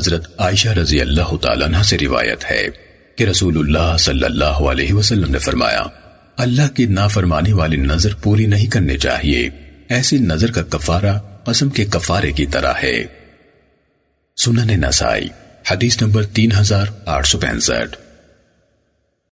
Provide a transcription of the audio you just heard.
حضرت عائشہ رضی اللہ تعالیٰ عنہ سے روایت ہے کہ رسول اللہ صلی اللہ علیہ وسلم نے فرمایا، اللہ کی نافرمانی والی نظر پوری نہیں کرنے چاہیے۔ ایسی نظر کا کفارہ قسم کے کفارے کی طرح ہے۔ سنن نسائی، حدیث نمبر تین ہزار آٹھ سو پینسٹھ۔